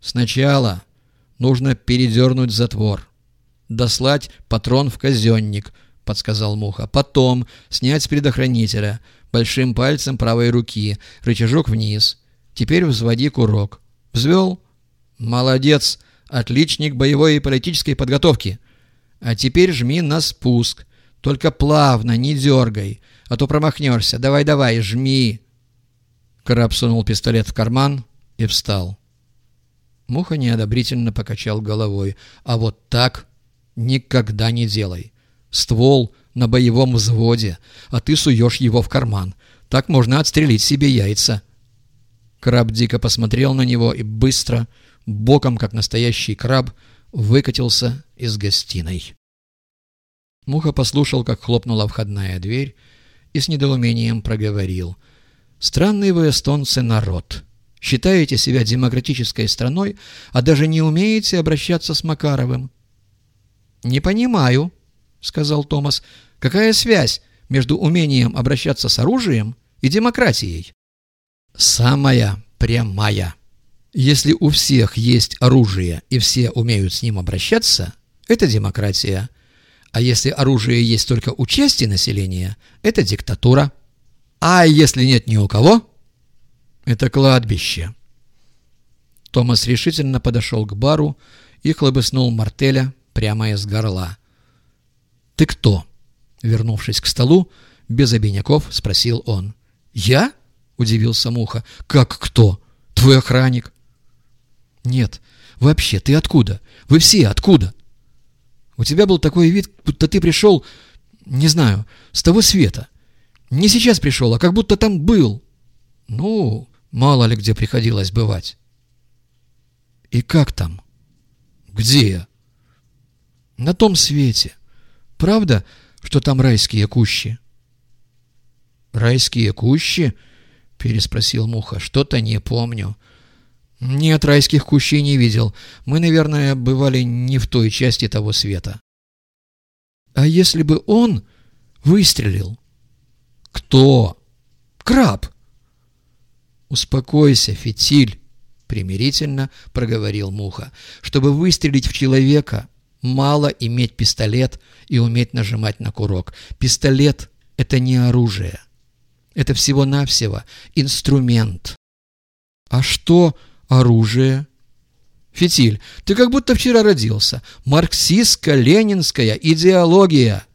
Сначала нужно передернуть затвор, дослать патрон в казенник, подсказал Муха. Потом снять с предохранителя, большим пальцем правой руки, рычажок вниз. Теперь взводи курок. Взвел? Молодец, отличник боевой и политической подготовки. А теперь жми на спуск. Только плавно, не дергай, а то промахнешься. Давай-давай, жми. Краб сунул пистолет в карман и встал. Муха неодобрительно покачал головой. «А вот так никогда не делай. Ствол на боевом взводе, а ты суешь его в карман. Так можно отстрелить себе яйца». Краб дико посмотрел на него и быстро, боком, как настоящий краб, выкатился из гостиной. Муха послушал, как хлопнула входная дверь, и с недоумением проговорил. «Странный вы, эстонцы, народ. Считаете себя демократической страной, а даже не умеете обращаться с Макаровым. «Не понимаю», — сказал Томас, — «какая связь между умением обращаться с оружием и демократией?» «Самая прямая. Если у всех есть оружие и все умеют с ним обращаться, это демократия. А если оружие есть только у части населения, это диктатура. А если нет ни у кого, это кладбище. Томас решительно подошел к бару и хлобыснул мартеля прямо из горла. «Ты кто?» Вернувшись к столу, без обиняков спросил он. «Я?» — удивился Муха. «Как кто? Твой охранник?» «Нет, вообще, ты откуда? Вы все откуда?» «У тебя был такой вид, будто ты пришел, не знаю, с того света. Не сейчас пришел, а как будто там был». «Ну, Мало ли где приходилось бывать. И как там? Где? На том свете. Правда, что там райские кущи? Райские кущи? Переспросил Муха. Что-то не помню. Нет, райских кущей не видел. Мы, наверное, бывали не в той части того света. А если бы он выстрелил? Кто? Краб! «Успокойся, фитиль!» — примирительно проговорил Муха. «Чтобы выстрелить в человека, мало иметь пистолет и уметь нажимать на курок. Пистолет — это не оружие. Это всего-навсего инструмент». «А что оружие?» «Фитиль, ты как будто вчера родился. Марксистско-ленинская идеология!»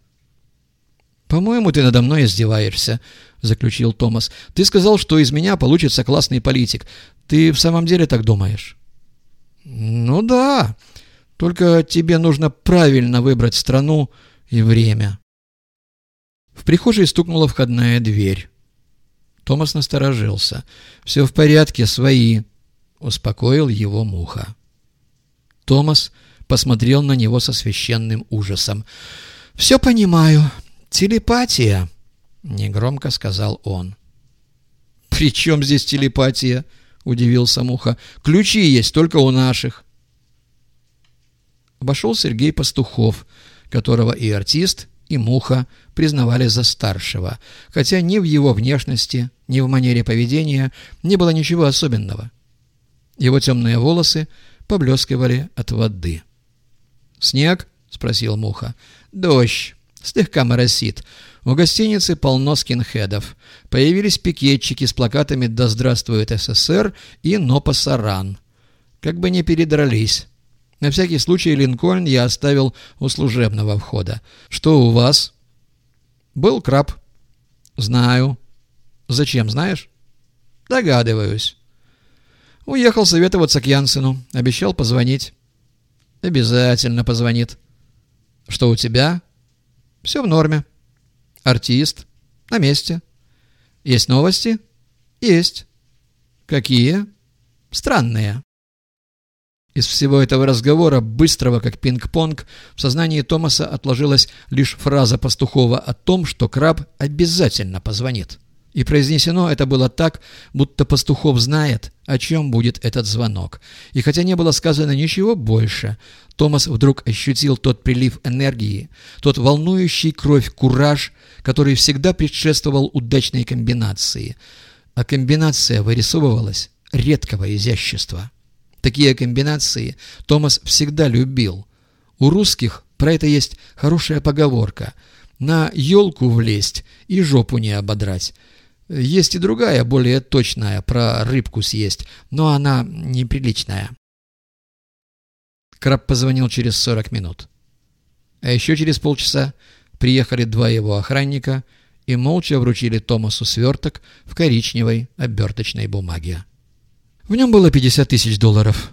«По-моему, ты надо мной издеваешься», — заключил Томас. «Ты сказал, что из меня получится классный политик. Ты в самом деле так думаешь?» «Ну да. Только тебе нужно правильно выбрать страну и время». В прихожей стукнула входная дверь. Томас насторожился. «Все в порядке, свои», — успокоил его Муха. Томас посмотрел на него со священным ужасом. «Все понимаю. «Телепатия», — негромко сказал он. «При чем здесь телепатия?» — удивился Муха. «Ключи есть только у наших». Обошел Сергей Пастухов, которого и артист, и Муха признавали за старшего, хотя ни в его внешности, ни в манере поведения не было ничего особенного. Его темные волосы поблескивали от воды. «Снег?» — спросил Муха. «Дождь», Слегка моросит. У гостиницы полно скинхедов. Появились пикетчики с плакатами «Да здравствует СССР» и «Но пасаран». Как бы не передрались. На всякий случай Линкольн я оставил у служебного входа. Что у вас? Был краб. Знаю. Зачем, знаешь? Догадываюсь. Уехал советоваться к Янсену. Обещал позвонить. Обязательно позвонит. Что у тебя? Все в норме. Артист. На месте. Есть новости? Есть. Какие? Странные. Из всего этого разговора, быстрого как пинг-понг, в сознании Томаса отложилась лишь фраза Пастухова о том, что краб обязательно позвонит. И произнесено это было так, будто Пастухов знает, о чем будет этот звонок. И хотя не было сказано ничего больше, Томас вдруг ощутил тот прилив энергии, тот волнующий кровь кураж, который всегда предшествовал удачной комбинации. А комбинация вырисовывалась редкого изящества. Такие комбинации Томас всегда любил. У русских про это есть хорошая поговорка «на елку влезть и жопу не ободрать». Есть и другая, более точная, про рыбку съесть, но она неприличная. Краб позвонил через 40 минут. А еще через полчаса приехали два его охранника и молча вручили Томасу сверток в коричневой оберточной бумаге. В нем было 50 тысяч долларов.